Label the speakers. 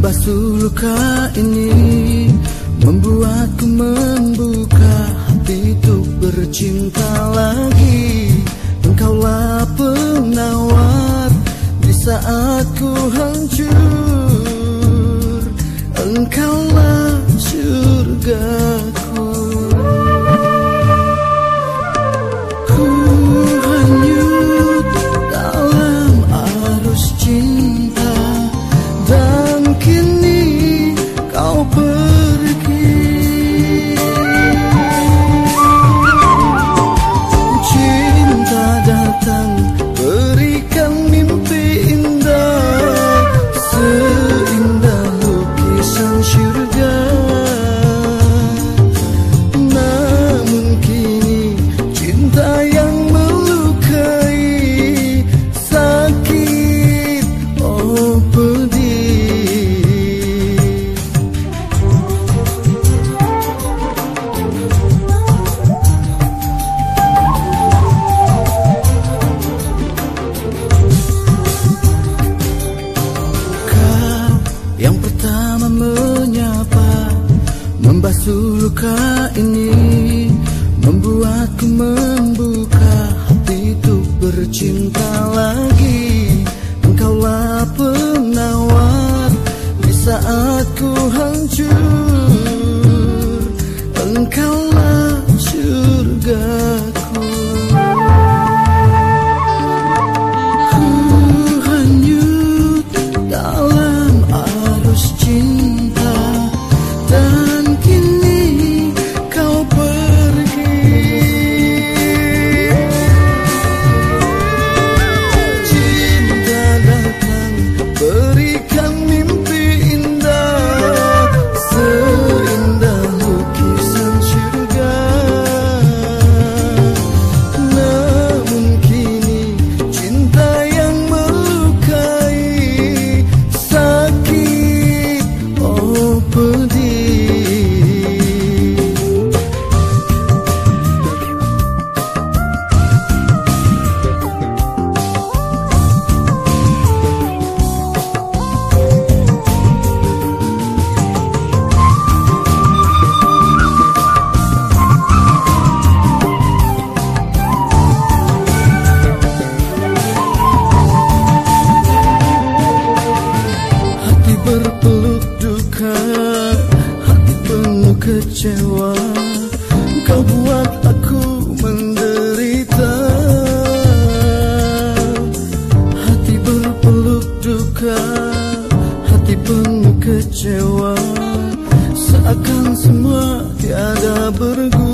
Speaker 1: luka ini Membuatku membuka hati untuk bercinta lagi. Engkaulah penawar di saat ku hancur. Engkaulah surgaku luka ini Membuatku membuka hati untuk bercinta lagi. Engkaulah penawar di saat ku hancur berpeluk duka Hati penuh kecewa. Kau buat aku menderita. Hati berpeluk duka Hati penuh kecewa. Seakan semua tiada berguna